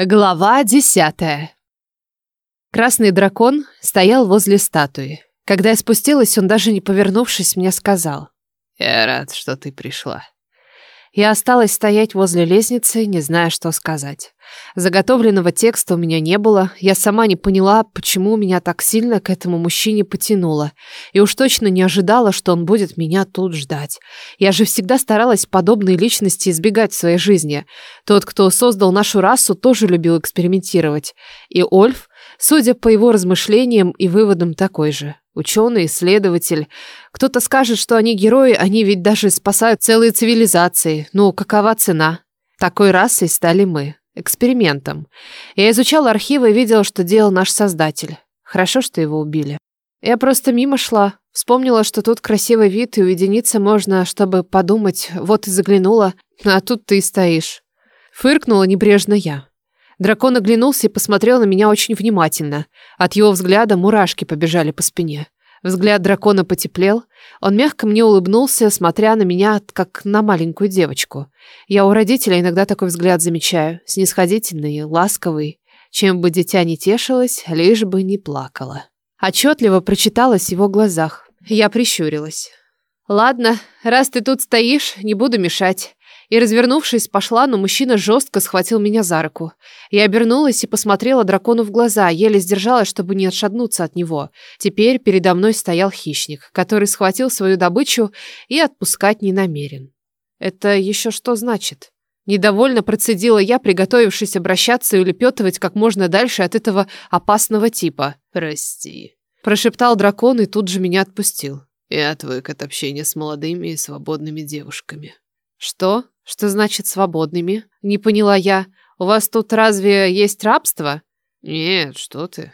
Глава десятая. Красный дракон стоял возле статуи. Когда я спустилась, он даже не повернувшись, мне сказал. «Я рад, что ты пришла». Я осталась стоять возле лестницы, не зная, что сказать. Заготовленного текста у меня не было. Я сама не поняла, почему меня так сильно к этому мужчине потянуло. И уж точно не ожидала, что он будет меня тут ждать. Я же всегда старалась подобные личности избегать в своей жизни. Тот, кто создал нашу расу, тоже любил экспериментировать. И Ольф, судя по его размышлениям и выводам, такой же. Ученый, исследователь. Кто-то скажет, что они герои, они ведь даже спасают целые цивилизации. Ну, какова цена? Такой расой стали мы. Экспериментом. Я изучал архивы и видел, что делал наш создатель. Хорошо, что его убили. Я просто мимо шла. Вспомнила, что тут красивый вид, и уединиться можно, чтобы подумать. Вот и заглянула. А тут ты и стоишь. Фыркнула небрежно я. Дракон оглянулся и посмотрел на меня очень внимательно. От его взгляда мурашки побежали по спине. Взгляд дракона потеплел. Он мягко мне улыбнулся, смотря на меня, как на маленькую девочку. Я у родителя иногда такой взгляд замечаю. Снисходительный, ласковый. Чем бы дитя не тешилось, лишь бы не плакало. Отчетливо прочиталось в его глазах. Я прищурилась. «Ладно, раз ты тут стоишь, не буду мешать и, развернувшись, пошла, но мужчина жестко схватил меня за руку. Я обернулась и посмотрела дракону в глаза, еле сдержалась, чтобы не отшатнуться от него. Теперь передо мной стоял хищник, который схватил свою добычу и отпускать не намерен. Это еще что значит? Недовольно процедила я, приготовившись обращаться и улепетывать как можно дальше от этого опасного типа. «Прости», – прошептал дракон и тут же меня отпустил. «Я отвык от общения с молодыми и свободными девушками». «Что?» Что значит свободными? Не поняла я. У вас тут разве есть рабство? Нет, что ты.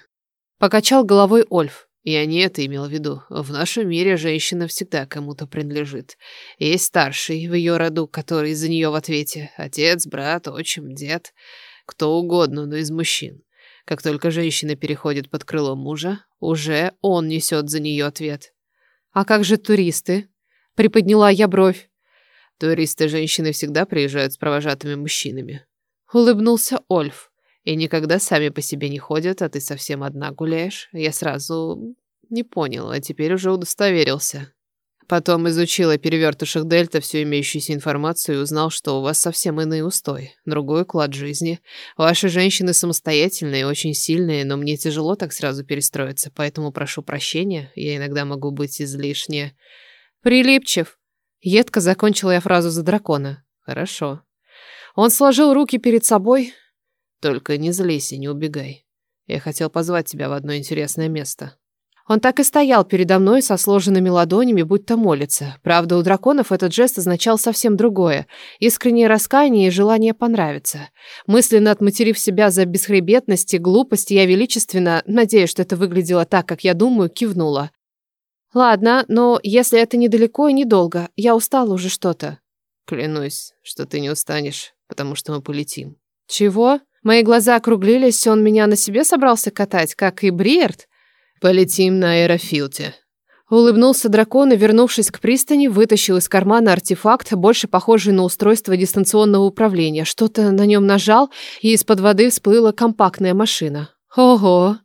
Покачал головой Ольф. Я не это имел в виду. В нашем мире женщина всегда кому-то принадлежит. Есть старший в ее роду, который за нее в ответе. Отец, брат, отчим, дед. Кто угодно, но из мужчин. Как только женщина переходит под крыло мужа, уже он несет за нее ответ. А как же туристы? Приподняла я бровь. Туристы-женщины всегда приезжают с провожатыми мужчинами. Улыбнулся Ольф. И никогда сами по себе не ходят, а ты совсем одна гуляешь. Я сразу не понял, а теперь уже удостоверился. Потом изучила перевертышек Дельта всю имеющуюся информацию и узнал, что у вас совсем иные устои, другой уклад жизни. Ваши женщины самостоятельные очень сильные, но мне тяжело так сразу перестроиться, поэтому прошу прощения, я иногда могу быть излишне... Прилипчив, Едко закончила я фразу за дракона. Хорошо. Он сложил руки перед собой. Только не злись и не убегай. Я хотел позвать тебя в одно интересное место. Он так и стоял передо мной со сложенными ладонями, будто молится. Правда, у драконов этот жест означал совсем другое. Искреннее раскаяние и желание понравиться. Мысленно отматерив себя за бесхребетность и глупость, я величественно, надеюсь, что это выглядело так, как я думаю, кивнула. Ладно, но если это недалеко и недолго, я устала уже что-то. Клянусь, что ты не устанешь, потому что мы полетим. Чего? Мои глаза округлились, он меня на себе собрался катать, как и Бриерт? Полетим на аэрофилте. Улыбнулся дракон и, вернувшись к пристани, вытащил из кармана артефакт, больше похожий на устройство дистанционного управления. Что-то на нем нажал, и из-под воды всплыла компактная машина. Ого!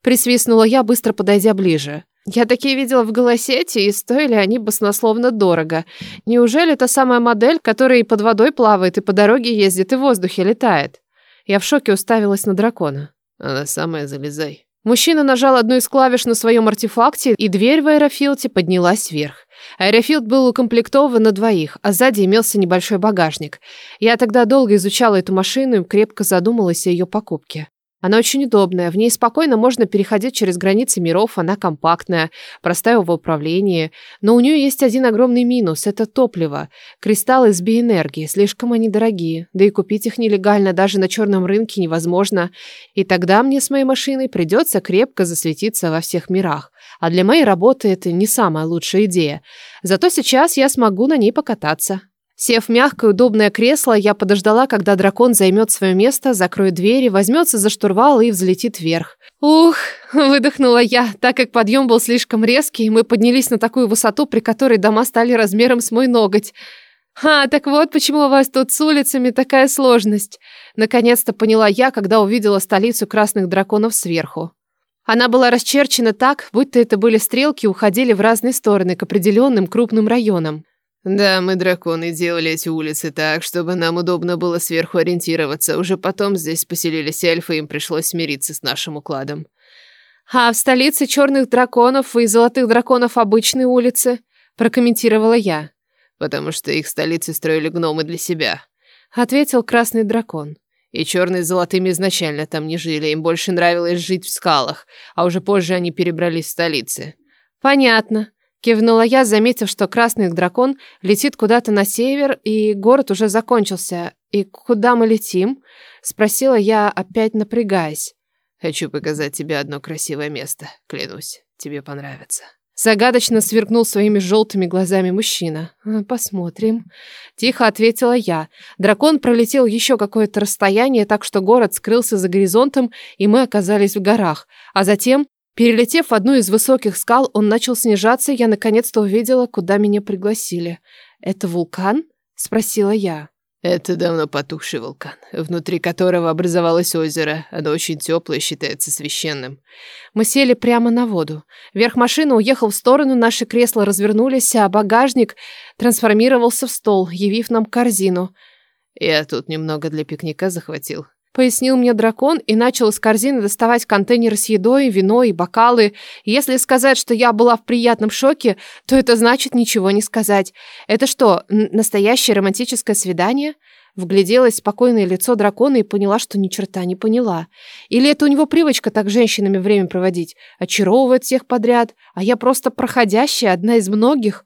Присвистнула я, быстро подойдя ближе. Я такие видела в Голосете, и стоили они баснословно дорого. Неужели та самая модель, которая и под водой плавает, и по дороге ездит, и в воздухе летает? Я в шоке уставилась на дракона. Она самая, залезай. Мужчина нажал одну из клавиш на своем артефакте, и дверь в аэрофилте поднялась вверх. Аэрофилд был укомплектован на двоих, а сзади имелся небольшой багажник. Я тогда долго изучала эту машину и крепко задумалась о ее покупке. Она очень удобная, в ней спокойно можно переходить через границы миров, она компактная, простая в управлении. Но у нее есть один огромный минус – это топливо. Кристаллы с биэнергией, слишком они дорогие, да и купить их нелегально даже на черном рынке невозможно. И тогда мне с моей машиной придется крепко засветиться во всех мирах. А для моей работы это не самая лучшая идея. Зато сейчас я смогу на ней покататься. Сев в мягкое, удобное кресло, я подождала, когда дракон займет свое место, закроет двери, возьмется за штурвал и взлетит вверх. Ух, выдохнула я, так как подъем был слишком резкий, мы поднялись на такую высоту, при которой дома стали размером с мой ноготь. «А, так вот почему у вас тут с улицами такая сложность!» Наконец-то поняла я, когда увидела столицу красных драконов сверху. Она была расчерчена так, будто это были стрелки, уходили в разные стороны к определенным крупным районам. Да, мы, драконы, делали эти улицы так, чтобы нам удобно было сверху ориентироваться. Уже потом здесь поселились эльфы, им пришлось смириться с нашим укладом. А в столице черных драконов и золотых драконов обычные улицы, прокомментировала я. Потому что их столицы строили гномы для себя. Ответил красный дракон. И черные с золотыми изначально там не жили, им больше нравилось жить в скалах, а уже позже они перебрались в столицы. Понятно. Кивнула я, заметив, что красный дракон летит куда-то на север, и город уже закончился. «И куда мы летим?» Спросила я, опять напрягаясь. «Хочу показать тебе одно красивое место, клянусь, тебе понравится». Загадочно сверкнул своими желтыми глазами мужчина. «А, «Посмотрим». Тихо ответила я. Дракон пролетел еще какое-то расстояние, так что город скрылся за горизонтом, и мы оказались в горах. А затем, перелетев одну из высоких скал, он начал снижаться, и я наконец-то увидела, куда меня пригласили. «Это вулкан?» — спросила я. Это давно потухший вулкан, внутри которого образовалось озеро. Оно очень теплое, считается священным. Мы сели прямо на воду. Верх машины уехал в сторону, наши кресла развернулись, а багажник трансформировался в стол, явив нам корзину. Я тут немного для пикника захватил. Пояснил мне дракон и начал из корзины доставать контейнеры с едой, вино и бокалы. Если сказать, что я была в приятном шоке, то это значит ничего не сказать. Это что, настоящее романтическое свидание? Вгляделась в спокойное лицо дракона и поняла, что ни черта не поняла. Или это у него привычка так женщинами время проводить, очаровывать всех подряд, а я просто проходящая, одна из многих –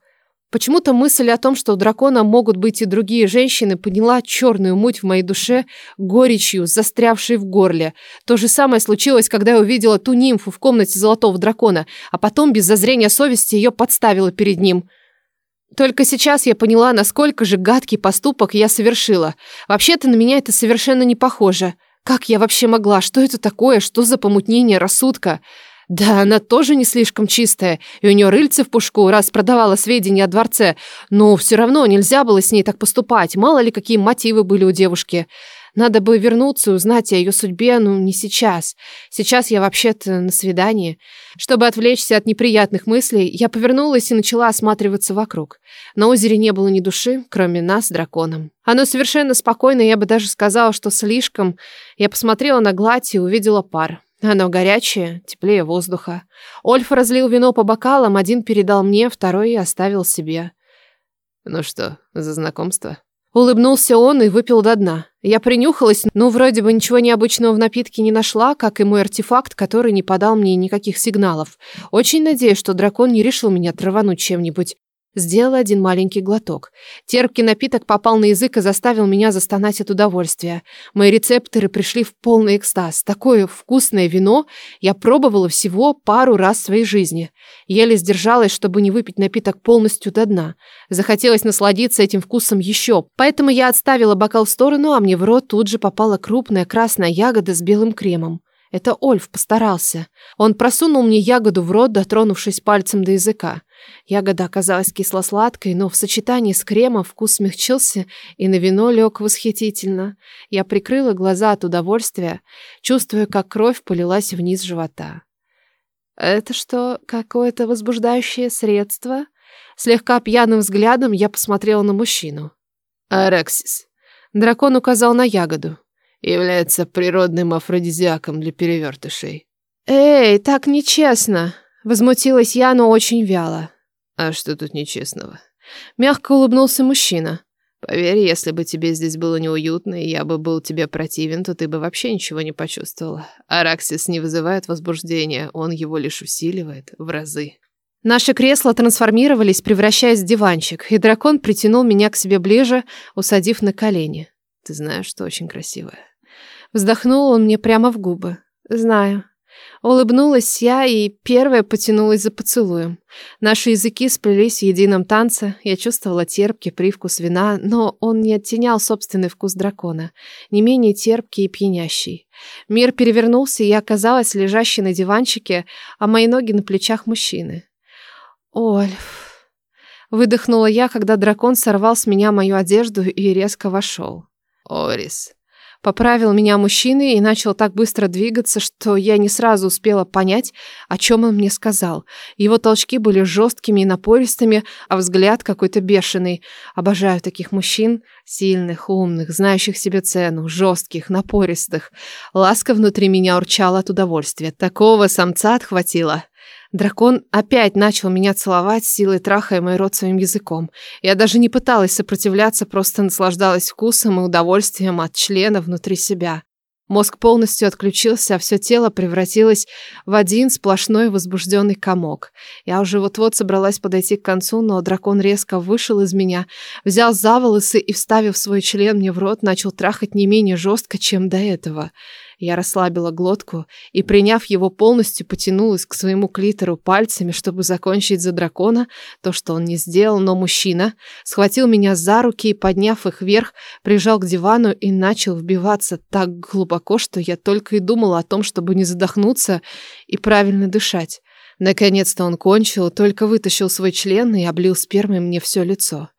Почему-то мысль о том, что у дракона могут быть и другие женщины, подняла черную муть в моей душе горечью, застрявшей в горле. То же самое случилось, когда я увидела ту нимфу в комнате золотого дракона, а потом без зазрения совести ее подставила перед ним. Только сейчас я поняла, насколько же гадкий поступок я совершила. Вообще-то на меня это совершенно не похоже. Как я вообще могла? Что это такое? Что за помутнение рассудка? Да, она тоже не слишком чистая, и у нее рыльце в пушку, раз продавала сведения о дворце, но все равно нельзя было с ней так поступать, мало ли какие мотивы были у девушки. Надо бы вернуться и узнать о ее судьбе, но не сейчас. Сейчас я вообще-то на свидании. Чтобы отвлечься от неприятных мыслей, я повернулась и начала осматриваться вокруг. На озере не было ни души, кроме нас с драконом. Оно совершенно спокойно, я бы даже сказала, что слишком. Я посмотрела на гладь и увидела пар. Оно горячее, теплее воздуха. Ольф разлил вино по бокалам, один передал мне, второй оставил себе. «Ну что, за знакомство?» Улыбнулся он и выпил до дна. Я принюхалась, но вроде бы ничего необычного в напитке не нашла, как и мой артефакт, который не подал мне никаких сигналов. Очень надеюсь, что дракон не решил меня травануть чем-нибудь. Сделала один маленький глоток. Терпкий напиток попал на язык и заставил меня застонать от удовольствия. Мои рецепторы пришли в полный экстаз. Такое вкусное вино я пробовала всего пару раз в своей жизни. Еле сдержалась, чтобы не выпить напиток полностью до дна. Захотелось насладиться этим вкусом еще. Поэтому я отставила бокал в сторону, а мне в рот тут же попала крупная красная ягода с белым кремом. Это Ольф постарался. Он просунул мне ягоду в рот, дотронувшись пальцем до языка. Ягода оказалась кисло-сладкой, но в сочетании с кремом вкус смягчился и на вино лег восхитительно. Я прикрыла глаза от удовольствия, чувствуя, как кровь полилась вниз живота. «Это что, какое-то возбуждающее средство?» Слегка пьяным взглядом я посмотрела на мужчину. «Араксис». Дракон указал на ягоду является природным афродизиаком для перевертышей. «Эй, так нечестно!» Возмутилась я, но очень вяло. «А что тут нечестного?» Мягко улыбнулся мужчина. «Поверь, если бы тебе здесь было неуютно, и я бы был тебе противен, то ты бы вообще ничего не почувствовала. Араксис не вызывает возбуждения, он его лишь усиливает в разы». Наши кресла трансформировались, превращаясь в диванчик, и дракон притянул меня к себе ближе, усадив на колени. «Ты знаешь, что очень красивая?» Вздохнул он мне прямо в губы. Знаю. Улыбнулась я и первая потянулась за поцелуем. Наши языки сплелись в едином танце. Я чувствовала терпкий привкус вина, но он не оттенял собственный вкус дракона, не менее терпкий и пьянящий. Мир перевернулся, и я оказалась лежащей на диванчике, а мои ноги на плечах мужчины. «Ольф...» Выдохнула я, когда дракон сорвал с меня мою одежду и резко вошел. Орис. Поправил меня мужчина и начал так быстро двигаться, что я не сразу успела понять, о чем он мне сказал. Его толчки были жесткими и напористыми, а взгляд какой-то бешеный. Обожаю таких мужчин, сильных, умных, знающих себе цену, жестких, напористых. Ласка внутри меня урчала от удовольствия. Такого самца отхватило. Дракон опять начал меня целовать, силой трахая мой рот своим языком. Я даже не пыталась сопротивляться, просто наслаждалась вкусом и удовольствием от члена внутри себя. Мозг полностью отключился, а все тело превратилось в один сплошной возбужденный комок. Я уже вот-вот собралась подойти к концу, но дракон резко вышел из меня, взял за волосы и, вставив свой член мне в рот, начал трахать не менее жестко, чем до этого. Я расслабила глотку и, приняв его полностью, потянулась к своему клитору пальцами, чтобы закончить за дракона то, что он не сделал, но мужчина схватил меня за руки и, подняв их вверх, прижал к дивану и начал вбиваться так глубоко, что я только и думала о том, чтобы не задохнуться и правильно дышать. Наконец-то он кончил, только вытащил свой член и облил спермой мне все лицо.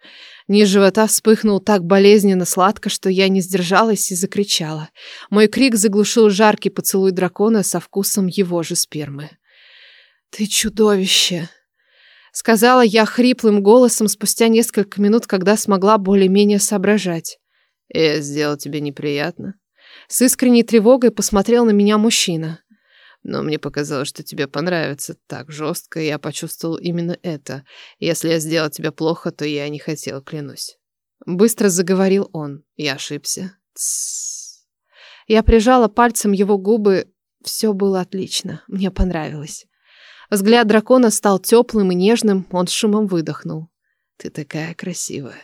Низ живота вспыхнул так болезненно сладко, что я не сдержалась и закричала. Мой крик заглушил жаркий поцелуй дракона со вкусом его же спермы. «Ты чудовище!» Сказала я хриплым голосом спустя несколько минут, когда смогла более-менее соображать. «Я сделал тебе неприятно?» С искренней тревогой посмотрел на меня мужчина. Но мне показалось, что тебе понравится так жестко, и я почувствовал именно это. Если я сделал тебя плохо, то я не хотел, клянусь. Быстро заговорил он. Я ошибся. Тссс. Я прижала пальцем его губы. Все было отлично. Мне понравилось. Взгляд дракона стал теплым и нежным. Он с шумом выдохнул. Ты такая красивая.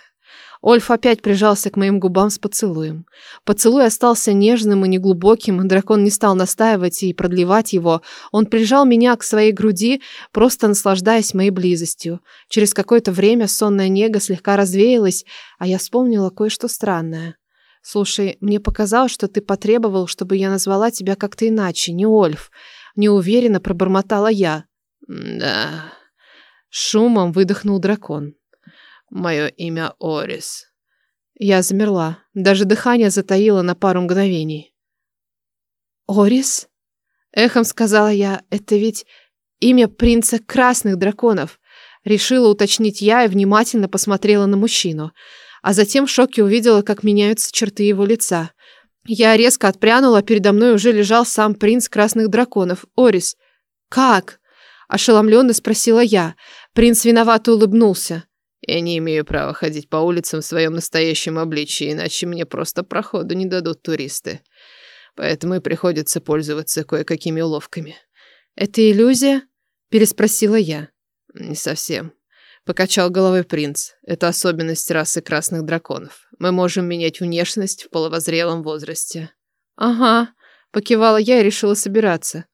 Ольф опять прижался к моим губам с поцелуем. Поцелуй остался нежным и неглубоким, дракон не стал настаивать и продлевать его. Он прижал меня к своей груди, просто наслаждаясь моей близостью. Через какое-то время сонная нега слегка развеялась, а я вспомнила кое-что странное. «Слушай, мне показалось, что ты потребовал, чтобы я назвала тебя как-то иначе, не Ольф». Неуверенно пробормотала я. «Да...» Шумом выдохнул дракон. Мое имя Орис. Я замерла. Даже дыхание затаило на пару мгновений. Орис? Эхом сказала я. Это ведь имя принца красных драконов. Решила уточнить я и внимательно посмотрела на мужчину. А затем в шоке увидела, как меняются черты его лица. Я резко отпрянула, передо мной уже лежал сам принц красных драконов, Орис. «Как?» – ошеломленно спросила я. Принц виновато улыбнулся. Я не имею права ходить по улицам в своем настоящем обличии, иначе мне просто проходу не дадут туристы. Поэтому и приходится пользоваться кое-какими уловками. «Это иллюзия?» – переспросила я. «Не совсем», – покачал головой принц. «Это особенность расы красных драконов. Мы можем менять внешность в половозрелом возрасте». «Ага», – покивала я и решила собираться.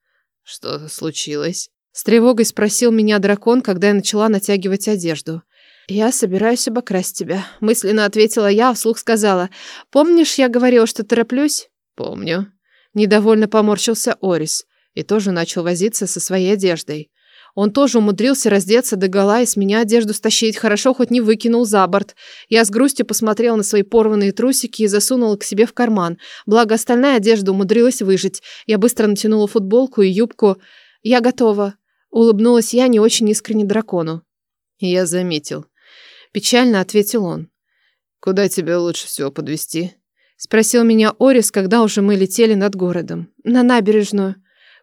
«Что случилось?» С тревогой спросил меня дракон, когда я начала натягивать одежду. «Я собираюсь обокрасть тебя», — мысленно ответила я, а вслух сказала. «Помнишь, я говорила, что тороплюсь?» «Помню». Недовольно поморщился Орис и тоже начал возиться со своей одеждой. Он тоже умудрился раздеться догола и с меня одежду стащить, хорошо хоть не выкинул за борт. Я с грустью посмотрела на свои порванные трусики и засунула к себе в карман. Благо остальная одежда умудрилась выжить. Я быстро натянула футболку и юбку. «Я готова», — улыбнулась я не очень искренне дракону. «Я заметил», Печально ответил он. «Куда тебе лучше всего подвести? Спросил меня Орис, когда уже мы летели над городом. На набережную.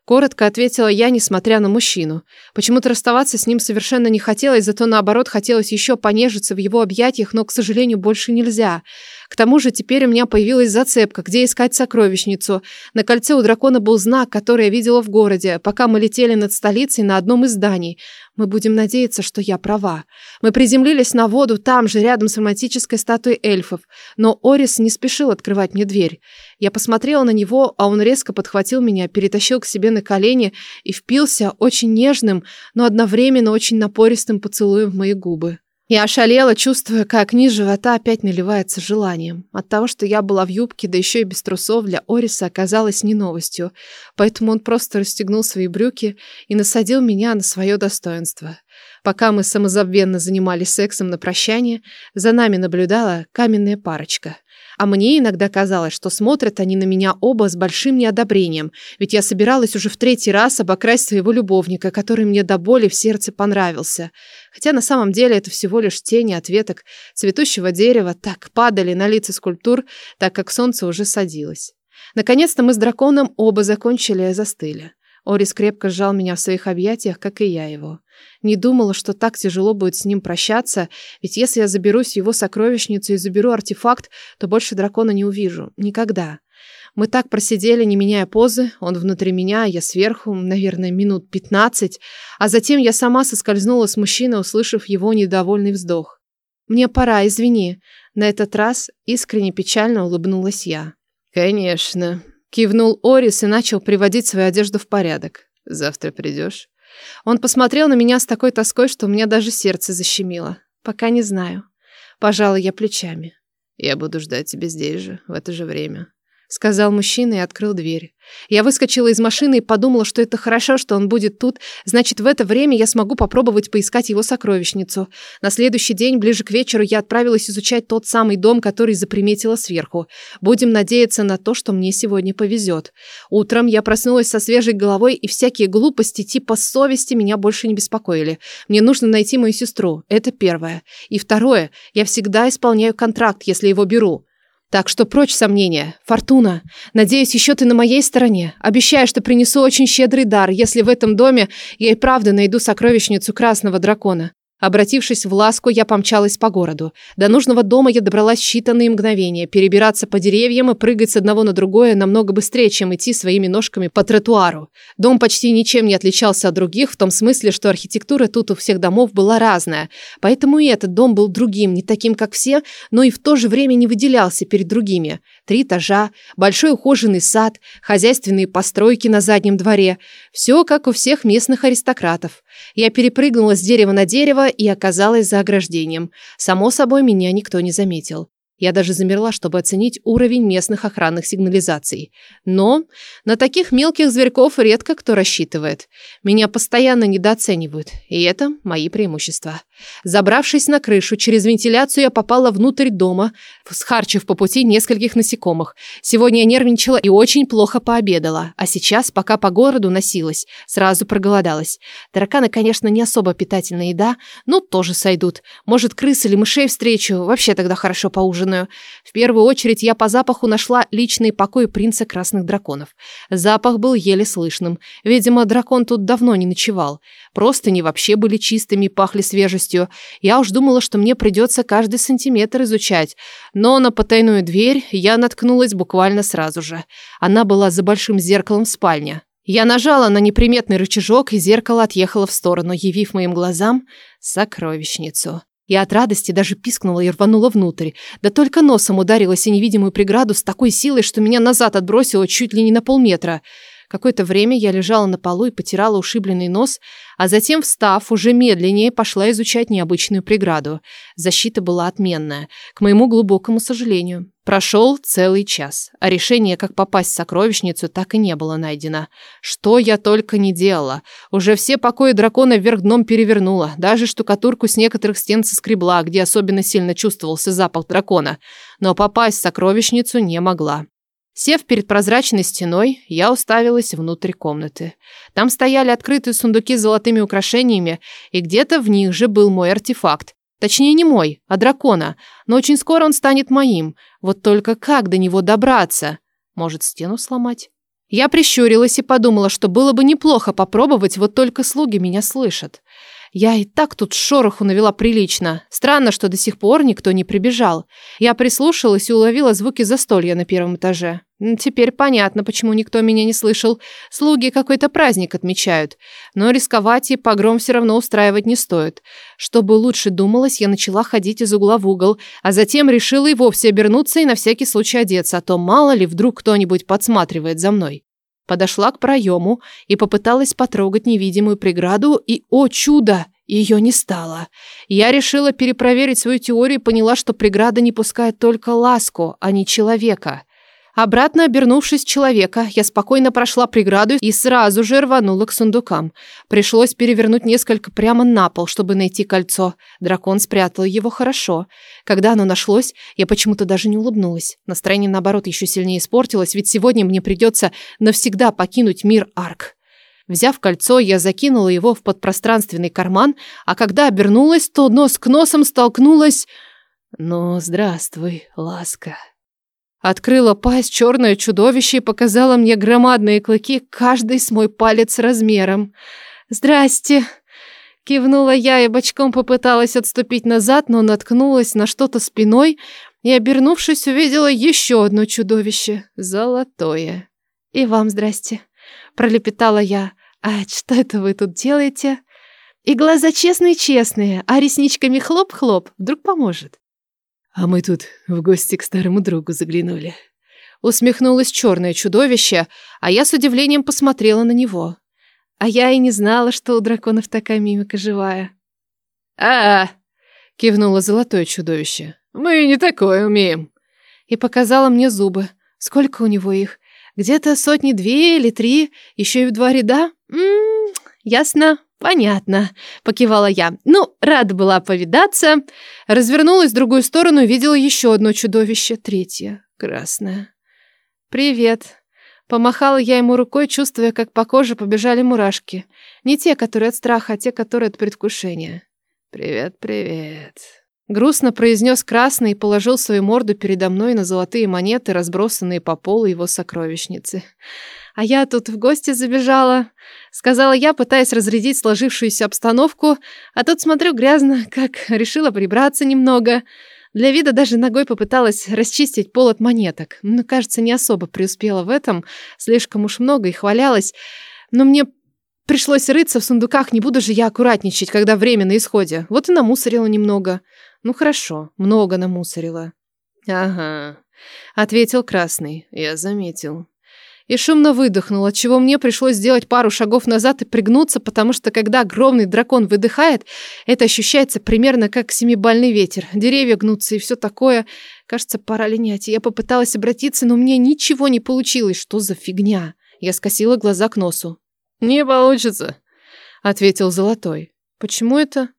Коротко ответила я, несмотря на мужчину. Почему-то расставаться с ним совершенно не хотелось, зато наоборот хотелось еще понежиться в его объятиях, но, к сожалению, больше нельзя. К тому же теперь у меня появилась зацепка, где искать сокровищницу. На кольце у дракона был знак, который я видела в городе, пока мы летели над столицей на одном из зданий. Мы будем надеяться, что я права. Мы приземлились на воду там же, рядом с романтической статуей эльфов. Но Орис не спешил открывать мне дверь. Я посмотрела на него, а он резко подхватил меня, перетащил к себе на колени и впился очень нежным, но одновременно очень напористым поцелуем в мои губы. Я ошалела, чувствуя, как низ живота опять наливается желанием. От того, что я была в юбке, да еще и без трусов, для Ориса оказалось не новостью. Поэтому он просто расстегнул свои брюки и насадил меня на свое достоинство. Пока мы самозабвенно занимались сексом на прощание, за нами наблюдала каменная парочка. А мне иногда казалось, что смотрят они на меня оба с большим неодобрением, ведь я собиралась уже в третий раз обокрасть своего любовника, который мне до боли в сердце понравился. Хотя на самом деле это всего лишь тени от веток цветущего дерева так падали на лица скульптур, так как солнце уже садилось. Наконец-то мы с драконом оба закончили и застыли. Орис крепко сжал меня в своих объятиях, как и я его. Не думала, что так тяжело будет с ним прощаться, ведь если я заберусь в его сокровищницу и заберу артефакт, то больше дракона не увижу. Никогда. Мы так просидели, не меняя позы, он внутри меня, а я сверху, наверное, минут пятнадцать, а затем я сама соскользнула с мужчины, услышав его недовольный вздох. «Мне пора, извини». На этот раз искренне печально улыбнулась я. «Конечно», Кивнул Орис и начал приводить свою одежду в порядок. «Завтра придешь?» Он посмотрел на меня с такой тоской, что у меня даже сердце защемило. Пока не знаю. Пожалуй, я плечами. «Я буду ждать тебя здесь же, в это же время», — сказал мужчина и открыл дверь. Я выскочила из машины и подумала, что это хорошо, что он будет тут. Значит, в это время я смогу попробовать поискать его сокровищницу. На следующий день, ближе к вечеру, я отправилась изучать тот самый дом, который заприметила сверху. Будем надеяться на то, что мне сегодня повезет. Утром я проснулась со свежей головой, и всякие глупости типа совести меня больше не беспокоили. Мне нужно найти мою сестру. Это первое. И второе. Я всегда исполняю контракт, если его беру. Так что прочь сомнения. Фортуна, надеюсь, еще ты на моей стороне. Обещаю, что принесу очень щедрый дар, если в этом доме я и правда найду сокровищницу красного дракона. Обратившись в ласку, я помчалась по городу. До нужного дома я добралась считанные мгновения. Перебираться по деревьям и прыгать с одного на другое намного быстрее, чем идти своими ножками по тротуару. Дом почти ничем не отличался от других, в том смысле, что архитектура тут у всех домов была разная. Поэтому и этот дом был другим, не таким, как все, но и в то же время не выделялся перед другими. Три этажа, большой ухоженный сад, хозяйственные постройки на заднем дворе. Все как у всех местных аристократов. Я перепрыгнула с дерева на дерево и оказалась за ограждением. Само собой, меня никто не заметил. Я даже замерла, чтобы оценить уровень местных охранных сигнализаций. Но на таких мелких зверьков редко кто рассчитывает. Меня постоянно недооценивают, и это мои преимущества. Забравшись на крышу, через вентиляцию я попала внутрь дома, схарчив по пути нескольких насекомых. Сегодня я нервничала и очень плохо пообедала, а сейчас, пока по городу носилась, сразу проголодалась. Тараканы, конечно, не особо питательная еда, но тоже сойдут. Может, крыс или мышей встречу, вообще тогда хорошо поужинаю убранную. В первую очередь я по запаху нашла личный покой принца красных драконов. Запах был еле слышным. Видимо, дракон тут давно не ночевал. Просто не вообще были чистыми пахли свежестью. Я уж думала, что мне придется каждый сантиметр изучать. Но на потайную дверь я наткнулась буквально сразу же. Она была за большим зеркалом в спальне. Я нажала на неприметный рычажок, и зеркало отъехало в сторону, явив моим глазам сокровищницу. Я от радости даже пискнула и рванула внутрь. Да только носом ударилась о невидимую преграду с такой силой, что меня назад отбросило чуть ли не на полметра. Какое-то время я лежала на полу и потирала ушибленный нос, а затем, встав, уже медленнее пошла изучать необычную преграду. Защита была отменная, к моему глубокому сожалению. Прошел целый час, а решение, как попасть в сокровищницу, так и не было найдено. Что я только не делала. Уже все покои дракона вверх дном перевернула, даже штукатурку с некоторых стен соскребла, где особенно сильно чувствовался запах дракона. Но попасть в сокровищницу не могла. Сев перед прозрачной стеной, я уставилась внутрь комнаты. Там стояли открытые сундуки с золотыми украшениями, и где-то в них же был мой артефакт. Точнее, не мой, а дракона. Но очень скоро он станет моим. Вот только как до него добраться? Может, стену сломать? Я прищурилась и подумала, что было бы неплохо попробовать, вот только слуги меня слышат. Я и так тут шороху навела прилично. Странно, что до сих пор никто не прибежал. Я прислушалась и уловила звуки застолья на первом этаже. Теперь понятно, почему никто меня не слышал. Слуги какой-то праздник отмечают. Но рисковать и погром все равно устраивать не стоит. Чтобы лучше думалось, я начала ходить из угла в угол, а затем решила и вовсе обернуться и на всякий случай одеться, а то мало ли вдруг кто-нибудь подсматривает за мной. Подошла к проему и попыталась потрогать невидимую преграду, и, о чудо, ее не стало. Я решила перепроверить свою теорию и поняла, что преграда не пускает только ласку, а не человека. Обратно обернувшись человека, я спокойно прошла преграду и сразу же рванула к сундукам. Пришлось перевернуть несколько прямо на пол, чтобы найти кольцо. Дракон спрятал его хорошо. Когда оно нашлось, я почему-то даже не улыбнулась. Настроение, наоборот, еще сильнее испортилось, ведь сегодня мне придется навсегда покинуть мир Арк. Взяв кольцо, я закинула его в подпространственный карман, а когда обернулась, то нос к носом столкнулась... Ну, здравствуй, ласка. Открыла пасть черное чудовище и показала мне громадные клыки, каждый с мой палец размером. «Здрасте!» Кивнула я и бочком попыталась отступить назад, но наткнулась на что-то спиной и, обернувшись, увидела еще одно чудовище. Золотое. «И вам здрасте!» Пролепетала я. «А что это вы тут делаете?» «И глаза честные-честные, а ресничками хлоп-хлоп, вдруг поможет». А мы тут в гости к старому другу заглянули. Усмехнулось черное чудовище, а я с удивлением посмотрела на него. А я и не знала, что у драконов такая мимика живая. а, -а, -а кивнуло золотое чудовище. «Мы не такое умеем». И показала мне зубы. Сколько у него их? Где-то сотни две или три, еще и в два ряда? М -м -м, ясно. «Понятно», — покивала я. «Ну, рада была повидаться». Развернулась в другую сторону и видела еще одно чудовище, третье, красное. «Привет». Помахала я ему рукой, чувствуя, как по коже побежали мурашки. Не те, которые от страха, а те, которые от предвкушения. «Привет, привет». Грустно произнес красный и положил свою морду передо мной на золотые монеты, разбросанные по полу его сокровищницы. А я тут в гости забежала, сказала я, пытаясь разрядить сложившуюся обстановку, а тут смотрю грязно, как решила прибраться немного. Для вида даже ногой попыталась расчистить пол от монеток. Но, кажется, не особо преуспела в этом, слишком уж много и хвалялась. Но мне пришлось рыться в сундуках, не буду же я аккуратничать, когда время на исходе. Вот и намусорила немного. Ну хорошо, много намусорила. Ага, ответил Красный. Я заметил и шумно выдохнул, отчего мне пришлось сделать пару шагов назад и пригнуться, потому что когда огромный дракон выдыхает, это ощущается примерно как семибальный ветер. Деревья гнутся и все такое. Кажется, пора линять. Я попыталась обратиться, но мне ничего не получилось. Что за фигня? Я скосила глаза к носу. «Не получится», — ответил Золотой. «Почему это?»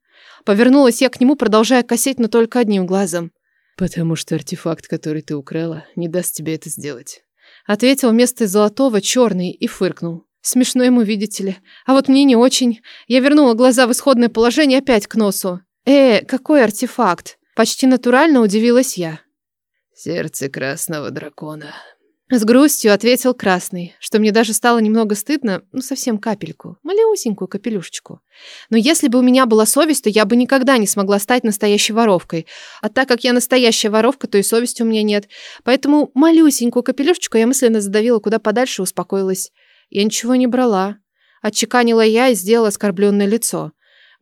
Повернулась я к нему, продолжая косить, но только одним глазом. «Потому что артефакт, который ты украла, не даст тебе это сделать». Ответил вместо золотого черный и фыркнул. Смешно ему, видите ли. А вот мне не очень. Я вернула глаза в исходное положение опять к носу. Э, какой артефакт? Почти натурально удивилась я. Сердце красного дракона. С грустью ответил Красный, что мне даже стало немного стыдно, ну совсем капельку, малюсенькую капелюшечку. Но если бы у меня была совесть, то я бы никогда не смогла стать настоящей воровкой. А так как я настоящая воровка, то и совести у меня нет. Поэтому малюсенькую капелюшечку я мысленно задавила куда подальше и успокоилась. Я ничего не брала. Отчеканила я и сделала оскорбленное лицо.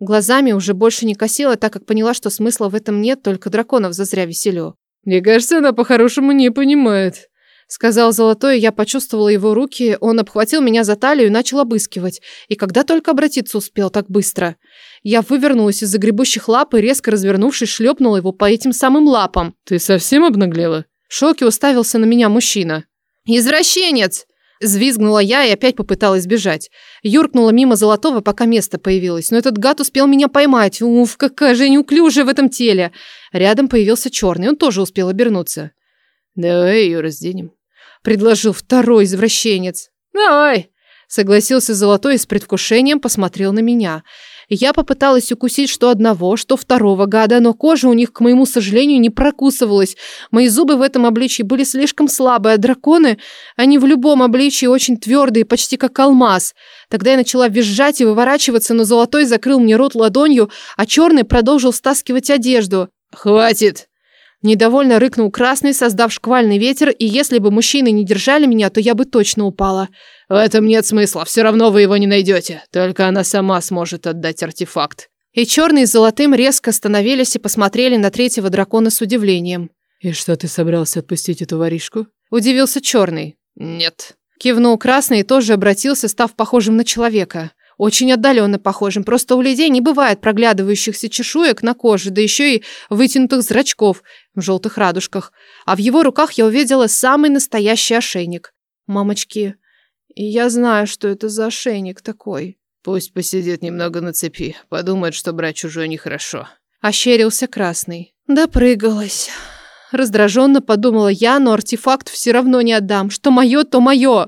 Глазами уже больше не косила, так как поняла, что смысла в этом нет, только драконов зазря веселю. «Мне кажется, она по-хорошему не понимает», Сказал Золотой, я почувствовала его руки, он обхватил меня за талию и начал обыскивать. И когда только обратиться успел так быстро. Я вывернулась из загребущих лап и, резко развернувшись, шлепнула его по этим самым лапам. «Ты совсем обнаглела?» В шоке уставился на меня мужчина. «Извращенец!» Звизгнула я и опять попыталась бежать. Юркнула мимо Золотого, пока место появилось. Но этот гад успел меня поймать. Уф, какая же неуклюжая в этом теле. Рядом появился черный, он тоже успел обернуться. «Давай ее разденем», предложил второй извращенец. «Давай!» Согласился Золотой и с предвкушением посмотрел на меня. Я попыталась укусить что одного, что второго гада, но кожа у них, к моему сожалению, не прокусывалась. Мои зубы в этом обличии были слишком слабые, а драконы, они в любом обличии очень твердые, почти как алмаз. Тогда я начала визжать и выворачиваться, но Золотой закрыл мне рот ладонью, а Черный продолжил стаскивать одежду. «Хватит!» Недовольно рыкнул красный, создав шквальный ветер, и если бы мужчины не держали меня, то я бы точно упала. В этом нет смысла, все равно вы его не найдете. Только она сама сможет отдать артефакт. И черный с золотым резко остановились и посмотрели на третьего дракона с удивлением. «И что, ты собрался отпустить эту воришку?» Удивился черный. «Нет». Кивнул красный и тоже обратился, став похожим на человека. Очень отдаленно похожим. Просто у людей не бывает проглядывающихся чешуек на коже, да еще и вытянутых зрачков в желтых радужках. А в его руках я увидела самый настоящий ошейник. Мамочки, и я знаю, что это за ошейник такой. Пусть посидит немного на цепи. Подумает, что брать чужое нехорошо. Ощерился красный. Допрыгалась. Раздраженно подумала я, но артефакт все равно не отдам. Что мое, то мое.